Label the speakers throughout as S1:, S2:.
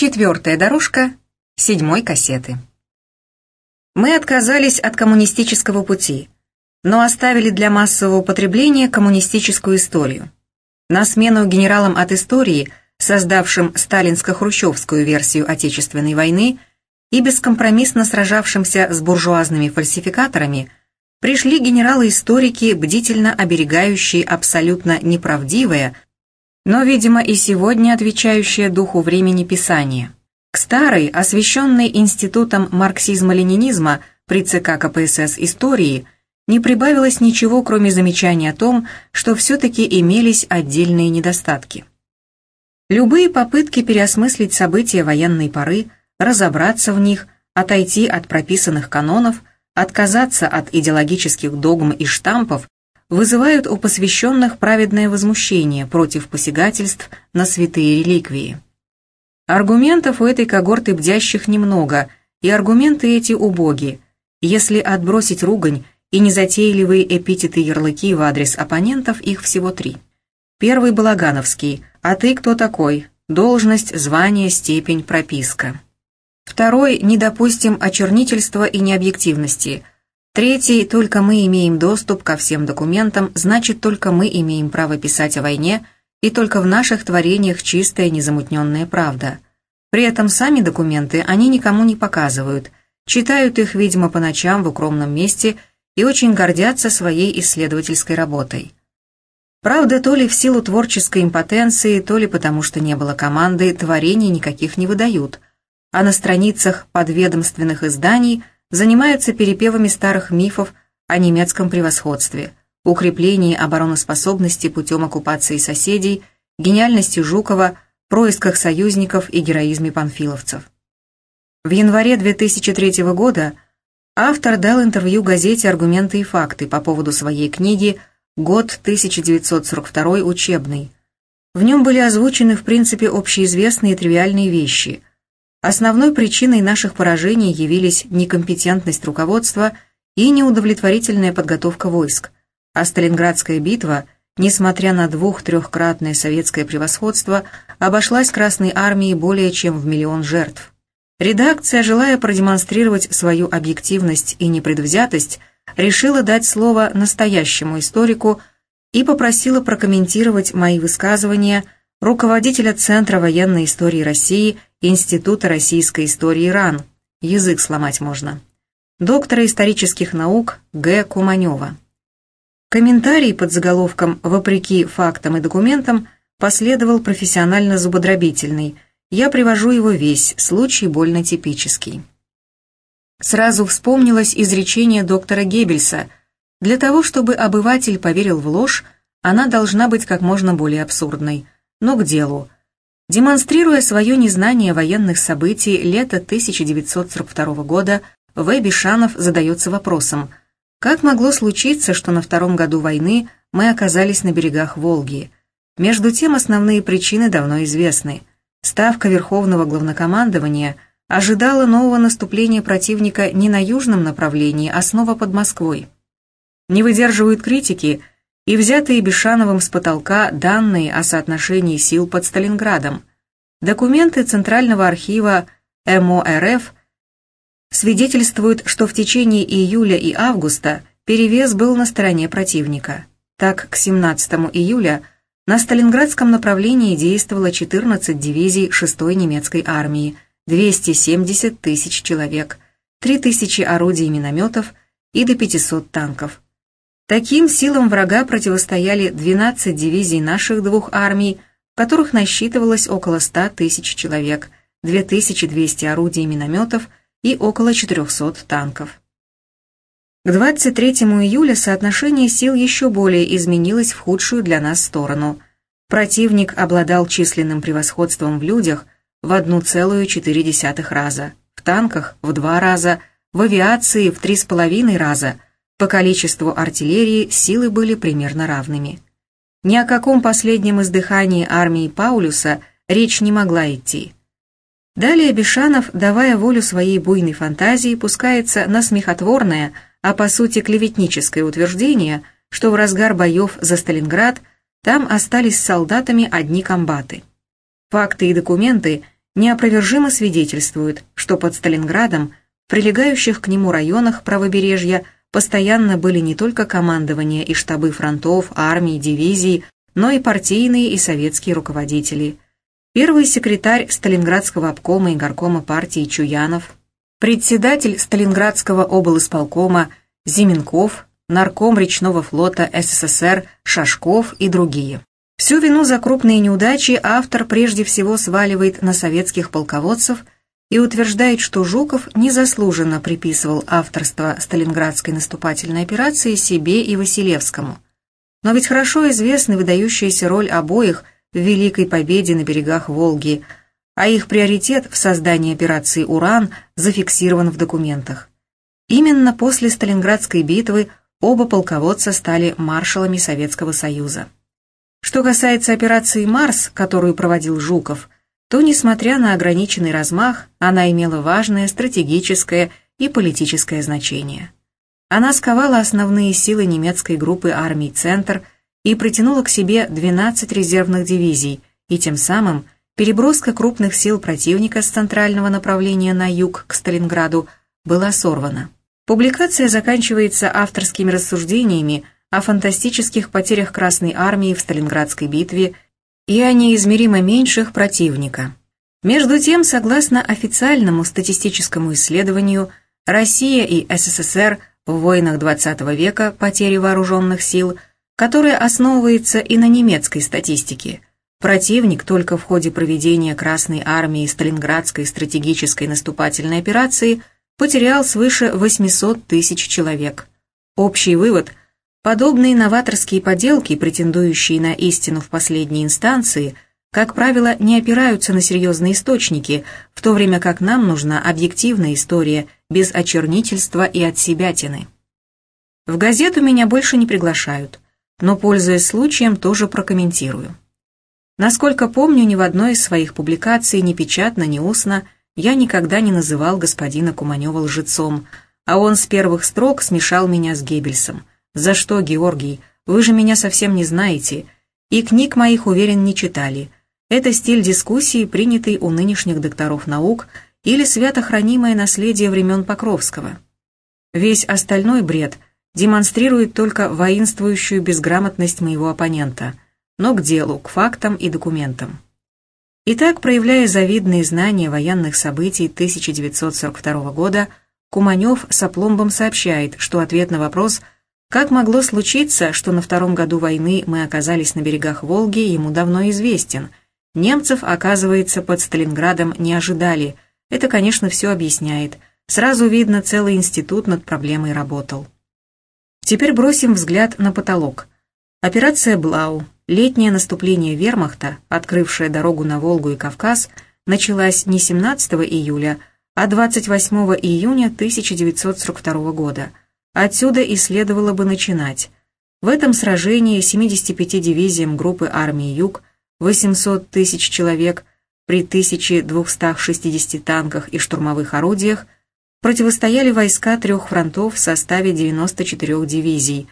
S1: Четвертая дорожка седьмой кассеты. Мы отказались от коммунистического пути, но оставили для массового потребления коммунистическую историю. На смену генералам от истории, создавшим сталинско-хрущевскую версию Отечественной войны и бескомпромиссно сражавшимся с буржуазными фальсификаторами, пришли генералы-историки, бдительно оберегающие абсолютно неправдивое, но, видимо, и сегодня отвечающее духу времени писания. К старой, освященной институтом марксизма-ленинизма при ЦК КПСС истории не прибавилось ничего, кроме замечаний о том, что все-таки имелись отдельные недостатки. Любые попытки переосмыслить события военной поры, разобраться в них, отойти от прописанных канонов, отказаться от идеологических догм и штампов вызывают у посвященных праведное возмущение против посягательств на святые реликвии. Аргументов у этой когорты бдящих немного, и аргументы эти убоги. Если отбросить ругань и незатейливые эпитеты-ярлыки в адрес оппонентов, их всего три. Первый Балагановский «А ты кто такой?» Должность, звание, степень, прописка. Второй «Не допустим очернительства и необъективности», Третий, только мы имеем доступ ко всем документам, значит, только мы имеем право писать о войне, и только в наших творениях чистая незамутненная правда. При этом сами документы они никому не показывают, читают их, видимо, по ночам в укромном месте и очень гордятся своей исследовательской работой. Правда, то ли в силу творческой импотенции, то ли потому, что не было команды, творений никаких не выдают, а на страницах подведомственных изданий – занимаются перепевами старых мифов о немецком превосходстве, укреплении обороноспособности путем оккупации соседей, гениальности Жукова, происках союзников и героизме панфиловцев. В январе 2003 года автор дал интервью газете «Аргументы и факты» по поводу своей книги «Год 1942 учебный». В нем были озвучены в принципе общеизвестные тривиальные вещи – Основной причиной наших поражений явились некомпетентность руководства и неудовлетворительная подготовка войск, а Сталинградская битва, несмотря на двух-трехкратное советское превосходство, обошлась Красной армии более чем в миллион жертв. Редакция, желая продемонстрировать свою объективность и непредвзятость, решила дать слово настоящему историку и попросила прокомментировать мои высказывания руководителя Центра военной истории России Института российской истории РАН, язык сломать можно, доктора исторических наук Г. Куманева. Комментарий под заголовком «Вопреки фактам и документам» последовал профессионально зубодробительный. Я привожу его весь, случай больно типический. Сразу вспомнилось изречение доктора Геббельса. Для того, чтобы обыватель поверил в ложь, она должна быть как можно более абсурдной. Но к делу – Демонстрируя свое незнание военных событий лета 1942 года, В. Бишанов задается вопросом, как могло случиться, что на втором году войны мы оказались на берегах Волги? Между тем основные причины давно известны. Ставка Верховного Главнокомандования ожидала нового наступления противника не на южном направлении, а снова под Москвой. Не выдерживают критики – и взятые Бешановым с потолка данные о соотношении сил под Сталинградом. Документы Центрального архива МОРФ свидетельствуют, что в течение июля и августа перевес был на стороне противника. Так, к 17 июля на Сталинградском направлении действовало 14 дивизий 6-й немецкой армии, 270 тысяч человек, 3 тысячи орудий и минометов и до 500 танков. Таким силам врага противостояли 12 дивизий наших двух армий, которых насчитывалось около 100 тысяч человек, 2200 орудий и минометов и около 400 танков. К 23 июля соотношение сил еще более изменилось в худшую для нас сторону. Противник обладал численным превосходством в людях в 1,4 раза, в танках в 2 раза, в авиации в 3,5 раза – по количеству артиллерии силы были примерно равными. Ни о каком последнем издыхании армии Паулюса речь не могла идти. Далее Бешанов, давая волю своей буйной фантазии, пускается на смехотворное, а по сути клеветническое утверждение, что в разгар боев за Сталинград там остались с солдатами одни комбаты. Факты и документы неопровержимо свидетельствуют, что под Сталинградом прилегающих к нему районах правобережья постоянно были не только командования и штабы фронтов, армий, дивизий, но и партийные и советские руководители. Первый секретарь Сталинградского обкома и горкома партии Чуянов, председатель Сталинградского облисполкома Зименков, нарком речного флота СССР Шашков и другие. Всю вину за крупные неудачи автор прежде всего сваливает на советских полководцев и утверждает, что Жуков незаслуженно приписывал авторство Сталинградской наступательной операции себе и Василевскому. Но ведь хорошо известна выдающаяся роль обоих в Великой Победе на берегах Волги, а их приоритет в создании операции «Уран» зафиксирован в документах. Именно после Сталинградской битвы оба полководца стали маршалами Советского Союза. Что касается операции «Марс», которую проводил Жуков, то, несмотря на ограниченный размах, она имела важное стратегическое и политическое значение. Она сковала основные силы немецкой группы армий «Центр» и притянула к себе 12 резервных дивизий, и тем самым переброска крупных сил противника с центрального направления на юг к Сталинграду была сорвана. Публикация заканчивается авторскими рассуждениями о фантастических потерях Красной Армии в Сталинградской битве и о неизмеримо меньших противника. Между тем, согласно официальному статистическому исследованию, Россия и СССР в войнах XX века потери вооруженных сил, которое основывается и на немецкой статистике. Противник только в ходе проведения Красной Армии Сталинградской стратегической наступательной операции потерял свыше 800 тысяч человек. Общий вывод – Подобные новаторские поделки, претендующие на истину в последней инстанции, как правило, не опираются на серьезные источники, в то время как нам нужна объективная история, без очернительства и отсебятины. В газету меня больше не приглашают, но, пользуясь случаем, тоже прокомментирую. Насколько помню, ни в одной из своих публикаций, ни печатно, ни устно, я никогда не называл господина Куманева лжецом, а он с первых строк смешал меня с Геббельсом – «За что, Георгий? Вы же меня совсем не знаете. И книг моих, уверен, не читали. Это стиль дискуссии, принятый у нынешних докторов наук, или свято хранимое наследие времен Покровского. Весь остальной бред демонстрирует только воинствующую безграмотность моего оппонента, но к делу, к фактам и документам. Итак, проявляя завидные знания военных событий 1942 года, Куманев с опломбом сообщает, что ответ на вопрос – как могло случиться, что на втором году войны мы оказались на берегах Волги, ему давно известен. Немцев, оказывается, под Сталинградом не ожидали. Это, конечно, все объясняет. Сразу видно, целый институт над проблемой работал. Теперь бросим взгляд на потолок. Операция «Блау», летнее наступление вермахта, открывшее дорогу на Волгу и Кавказ, началась не 17 июля, а 28 июня 1942 года – Отсюда и следовало бы начинать. В этом сражении 75 дивизиям группы армии «Юг», 800 тысяч человек при 1260 танках и штурмовых орудиях противостояли войска трех фронтов в составе 94 дивизий,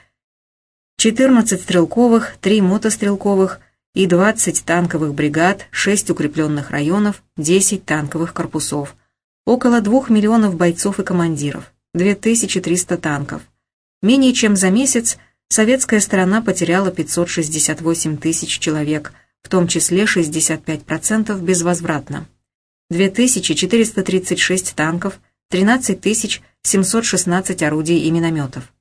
S1: 14 стрелковых, 3 мотострелковых и 20 танковых бригад, 6 укрепленных районов, 10 танковых корпусов, около 2 миллионов бойцов и командиров. 2300 танков. Менее чем за месяц советская сторона потеряла 568 тысяч человек, в том числе 65% безвозвратно. 2436 танков, 13 716 орудий и минометов.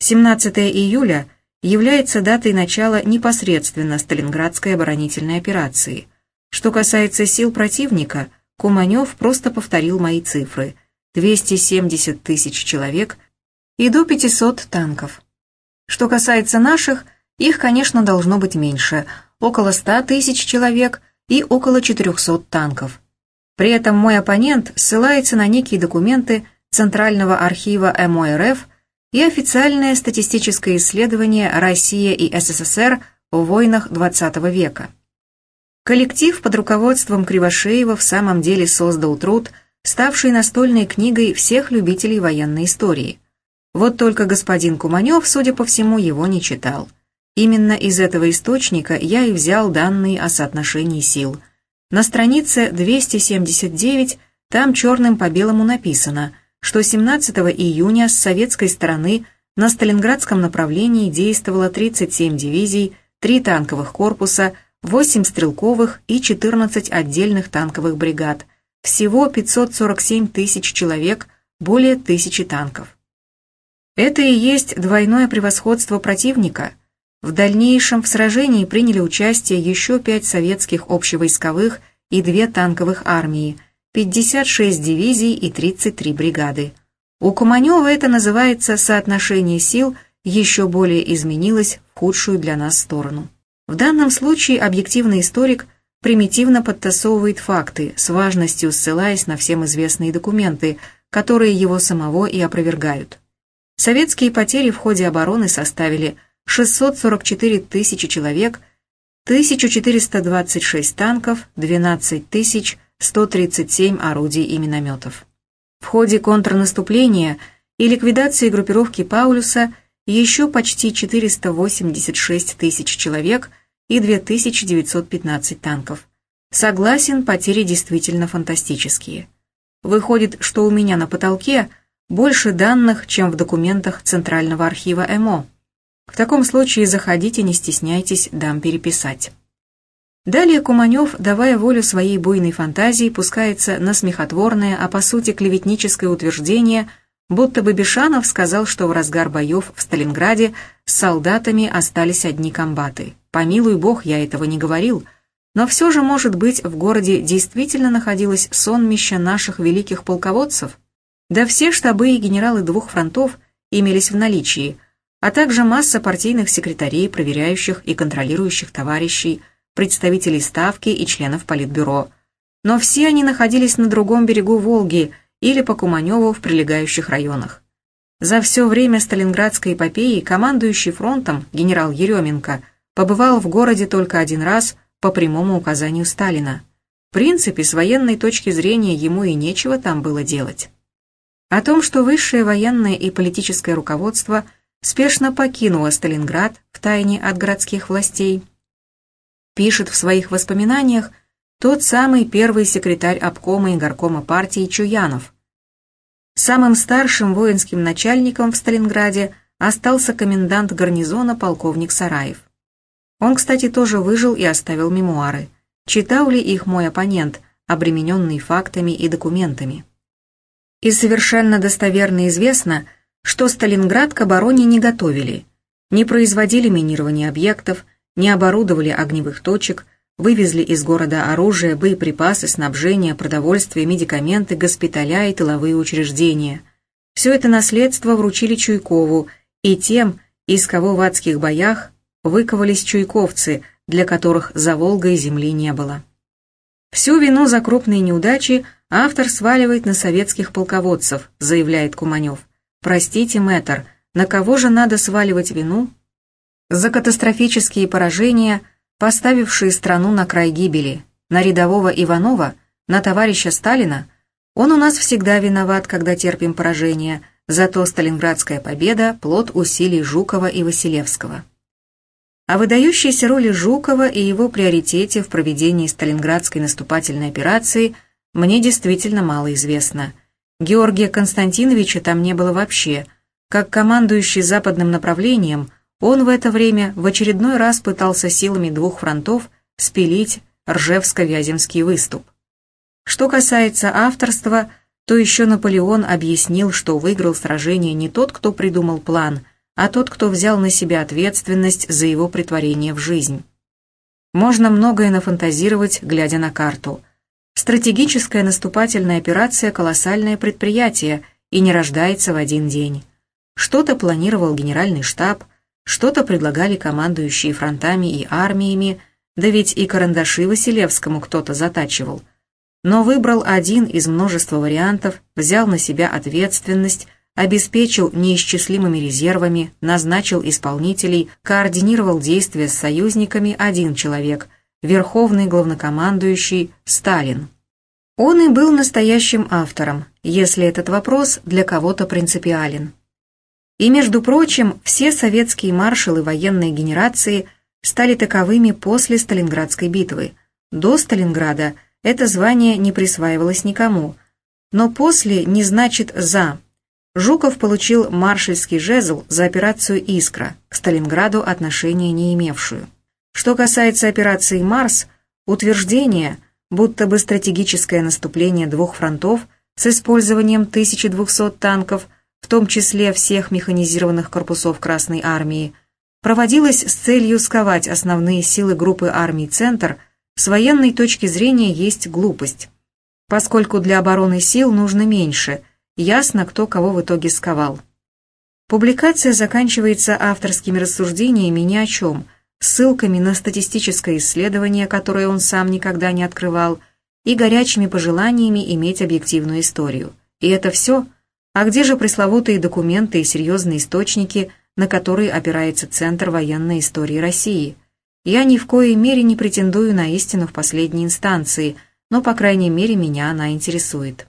S1: 17 июля является датой начала непосредственно Сталинградской оборонительной операции. Что касается сил противника, Куманев просто повторил мои цифры – 270 тысяч человек и до 500 танков. Что касается наших, их, конечно, должно быть меньше, около 100 тысяч человек и около 400 танков. При этом мой оппонент ссылается на некие документы Центрального архива МОРФ и официальное статистическое исследование «Россия и СССР в войнах XX века». Коллектив под руководством Кривошеева в самом деле создал труд – ставшей настольной книгой всех любителей военной истории. Вот только господин Куманев, судя по всему, его не читал. Именно из этого источника я и взял данные о соотношении сил. На странице 279 там черным по белому написано, что 17 июня с советской стороны на Сталинградском направлении действовало 37 дивизий, 3 танковых корпуса, 8 стрелковых и 14 отдельных танковых бригад. Всего 547 тысяч человек, более тысячи танков. Это и есть двойное превосходство противника. В дальнейшем в сражении приняли участие еще пять советских общевойсковых и две танковых армии, 56 дивизий и 33 бригады. У Куманева это называется соотношение сил еще более изменилось в худшую для нас сторону. В данном случае объективный историк примитивно подтасовывает факты, с важностью ссылаясь на всем известные документы, которые его самого и опровергают. Советские потери в ходе обороны составили 644 тысячи человек, 1426 танков, 12 137 орудий и минометов. В ходе контрнаступления и ликвидации группировки Паулюса еще почти 486 тысяч человек и 2915 танков. Согласен, потери действительно фантастические. Выходит, что у меня на потолке больше данных, чем в документах Центрального архива ЭМО. В таком случае заходите, не стесняйтесь, дам переписать. Далее Куманев, давая волю своей буйной фантазии, пускается на смехотворное, а по сути клеветническое утверждение, будто бы Бешанов сказал, что в разгар боев в Сталинграде с солдатами остались одни комбаты. Помилуй бог, я этого не говорил, но все же, может быть, в городе действительно находилось сонмище наших великих полководцев? Да все штабы и генералы двух фронтов имелись в наличии, а также масса партийных секретарей, проверяющих и контролирующих товарищей, представителей Ставки и членов Политбюро. Но все они находились на другом берегу Волги или по Куманеву в прилегающих районах. За все время Сталинградской эпопеи командующий фронтом генерал Еременко побывал в городе только один раз по прямому указанию Сталина. В принципе, с военной точки зрения ему и нечего там было делать. О том, что высшее военное и политическое руководство спешно покинуло Сталинград в тайне от городских властей, пишет в своих воспоминаниях тот самый первый секретарь обкома и горкома партии Чуянов. Самым старшим воинским начальником в Сталинграде остался комендант гарнизона полковник Сараев. Он, кстати, тоже выжил и оставил мемуары. Читал ли их мой оппонент, обремененный фактами и документами? И совершенно достоверно известно, что Сталинград к обороне не готовили, не производили минирование объектов, не оборудовали огневых точек, вывезли из города оружие, боеприпасы, снабжение, продовольствие, медикаменты, госпиталя и тыловые учреждения. Все это наследство вручили Чуйкову и тем, из кого в адских боях выковались чуйковцы, для которых за Волгой земли не было. Всю вину за крупные неудачи автор сваливает на советских полководцев, заявляет Куманев. Простите, мэтр, на кого же надо сваливать вину? За катастрофические поражения, поставившие страну на край гибели, на рядового Иванова, на товарища Сталина, он у нас всегда виноват, когда терпим поражение, зато Сталинградская победа – плод усилий Жукова и Василевского. О выдающейся роли Жукова и его приоритете в проведении Сталинградской наступательной операции мне действительно мало известно. Георгия Константиновича там не было вообще. Как командующий западным направлением, он в это время в очередной раз пытался силами двух фронтов спилить Ржевско-Вяземский выступ. Что касается авторства, то еще Наполеон объяснил, что выиграл сражение не тот, кто придумал план – а тот, кто взял на себя ответственность за его притворение в жизнь. Можно многое нафантазировать, глядя на карту. Стратегическая наступательная операция – колоссальное предприятие и не рождается в один день. Что-то планировал генеральный штаб, что-то предлагали командующие фронтами и армиями, да ведь и карандаши Василевскому кто-то затачивал. Но выбрал один из множества вариантов, взял на себя ответственность, обеспечил неисчислимыми резервами, назначил исполнителей, координировал действия с союзниками один человек, верховный главнокомандующий Сталин. Он и был настоящим автором, если этот вопрос для кого-то принципиален. И, между прочим, все советские маршалы военной генерации стали таковыми после Сталинградской битвы. До Сталинграда это звание не присваивалось никому, но после не значит «за». Жуков получил маршальский жезл за операцию «Искра», к Сталинграду отношения не имевшую. Что касается операции «Марс», утверждение, будто бы стратегическое наступление двух фронтов с использованием 1200 танков, в том числе всех механизированных корпусов Красной Армии, проводилось с целью сковать основные силы группы армий «Центр», с военной точки зрения есть глупость. Поскольку для обороны сил нужно меньше, ясно, кто кого в итоге сковал. Публикация заканчивается авторскими рассуждениями ни о чем, ссылками на статистическое исследование, которое он сам никогда не открывал, и горячими пожеланиями иметь объективную историю. И это все? А где же пресловутые документы и серьезные источники, на которые опирается Центр военной истории России – я ни в коей мере не претендую на истину в последней инстанции, но, по крайней мере, меня она интересует.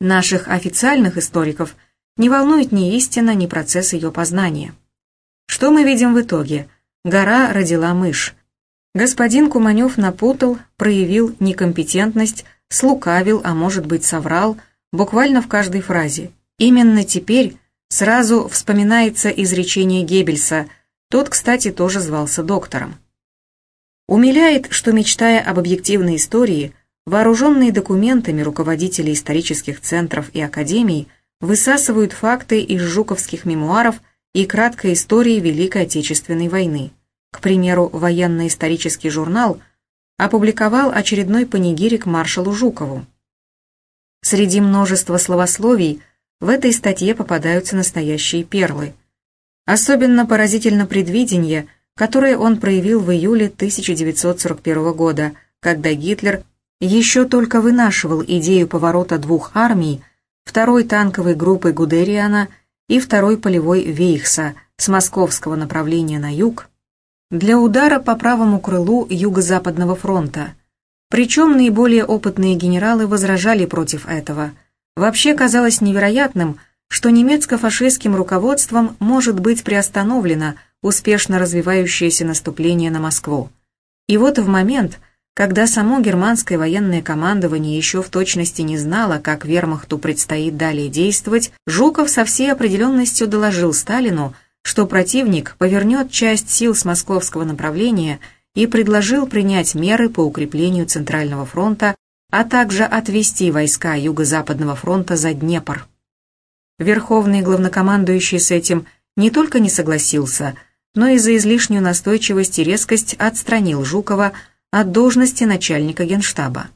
S1: Наших официальных историков не волнует ни истина, ни процесс ее познания. Что мы видим в итоге? Гора родила мышь. Господин Куманев напутал, проявил некомпетентность, слукавил, а может быть соврал, буквально в каждой фразе. Именно теперь сразу вспоминается изречение Геббельса, тот, кстати, тоже звался доктором. Умиляет, что, мечтая об объективной истории, вооруженные документами руководители исторических центров и академий высасывают факты из жуковских мемуаров и краткой истории Великой Отечественной войны. К примеру, военно-исторический журнал опубликовал очередной панигирик маршалу Жукову. Среди множества словословий в этой статье попадаются настоящие перлы. Особенно поразительно предвидение – которое он проявил в июле 1941 года, когда Гитлер еще только вынашивал идею поворота двух армий, второй танковой группы Гудериана и второй полевой Вейхса с московского направления на юг, для удара по правому крылу Юго-Западного фронта. Причем наиболее опытные генералы возражали против этого. Вообще казалось невероятным, что немецко-фашистским руководством может быть приостановлено – успешно развивающееся наступление на Москву. И вот в момент, когда само германское военное командование еще в точности не знало, как вермахту предстоит далее действовать, Жуков со всей определенностью доложил Сталину, что противник повернет часть сил с московского направления и предложил принять меры по укреплению Центрального фронта, а также отвести войска Юго-Западного фронта за Днепр. Верховный главнокомандующий с этим не только не согласился – но из-за излишнюю настойчивость и резкость отстранил Жукова от должности начальника генштаба.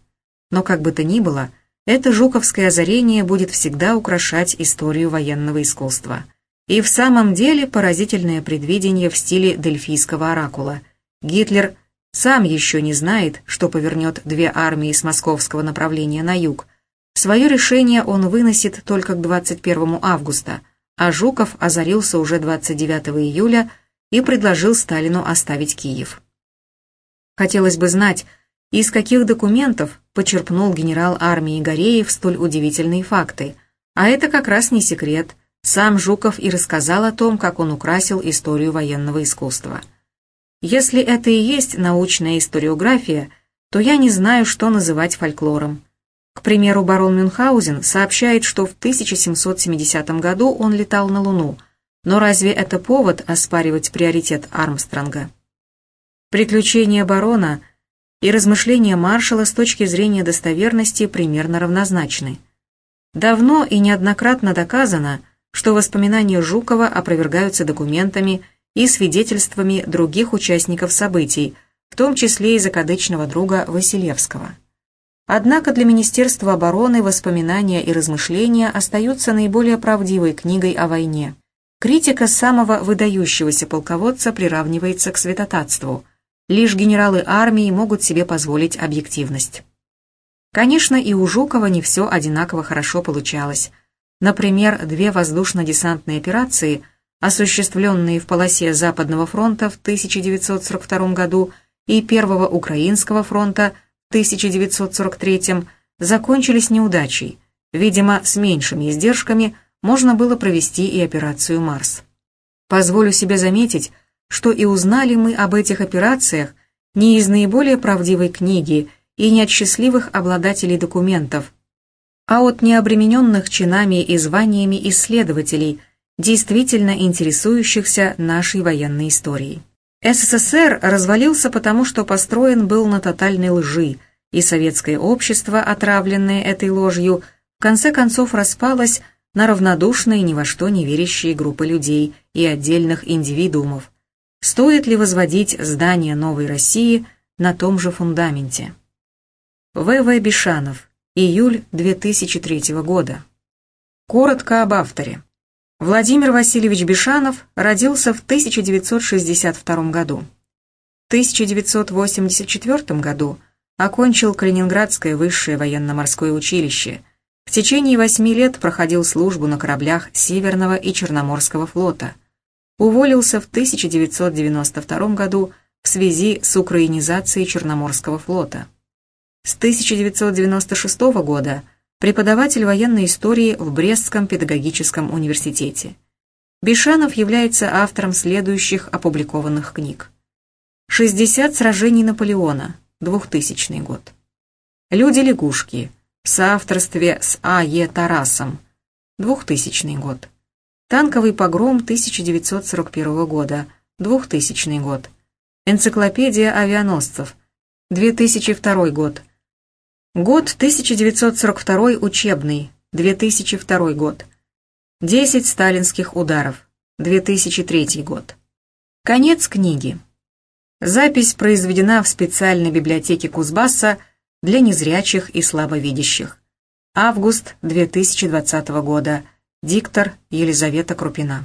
S1: Но как бы то ни было, это жуковское озарение будет всегда украшать историю военного искусства. И в самом деле поразительное предвидение в стиле дельфийского оракула. Гитлер сам еще не знает, что повернет две армии с московского направления на юг. Свое решение он выносит только к 21 августа, а Жуков озарился уже 29 июля – и предложил Сталину оставить Киев. Хотелось бы знать, из каких документов почерпнул генерал армии Гореев столь удивительные факты. А это как раз не секрет. Сам Жуков и рассказал о том, как он украсил историю военного искусства. Если это и есть научная историография, то я не знаю, что называть фольклором. К примеру, барон Мюнхгаузен сообщает, что в 1770 году он летал на Луну – но разве это повод оспаривать приоритет Армстронга? Приключения барона и размышления маршала с точки зрения достоверности примерно равнозначны. Давно и неоднократно доказано, что воспоминания Жукова опровергаются документами и свидетельствами других участников событий, в том числе и закадычного друга Василевского. Однако для Министерства обороны воспоминания и размышления остаются наиболее правдивой книгой о войне. Критика самого выдающегося полководца приравнивается к святотатству. Лишь генералы армии могут себе позволить объективность. Конечно, и у Жукова не все одинаково хорошо получалось. Например, две воздушно-десантные операции, осуществленные в полосе Западного фронта в 1942 году и Первого Украинского фронта в 1943, закончились неудачей, видимо, с меньшими издержками, можно было провести и операцию «Марс». Позволю себе заметить, что и узнали мы об этих операциях не из наиболее правдивой книги и не от счастливых обладателей документов, а от необремененных чинами и званиями исследователей, действительно интересующихся нашей военной историей. СССР развалился потому, что построен был на тотальной лжи, и советское общество, отравленное этой ложью, в конце концов распалось на равнодушные ни во что не верящие группы людей и отдельных индивидуумов. Стоит ли возводить здание новой России на том же фундаменте? В.В. Бишанов. Июль 2003 года. Коротко об авторе. Владимир Васильевич Бишанов родился в 1962 году. В 1984 году окончил Калининградское высшее военно-морское училище. В течение восьми лет проходил службу на кораблях Северного и Черноморского флота. Уволился в 1992 году в связи с украинизацией Черноморского флота. С 1996 года преподаватель военной истории в Брестском педагогическом университете. Бишанов является автором следующих опубликованных книг. «60 сражений Наполеона», 2000 год. «Люди-лягушки» в соавторстве с А. Е. Тарасом, 2000 год. «Танковый погром» 1941 года, 2000 год. Энциклопедия авианосцев, 2002 год. Год 1942 учебный, 2002 год. 10 сталинских ударов, 2003 год. Конец книги. Запись произведена в специальной библиотеке Кузбасса для незрячих и слабовидящих. Август 2020 года. Диктор Елизавета Крупина.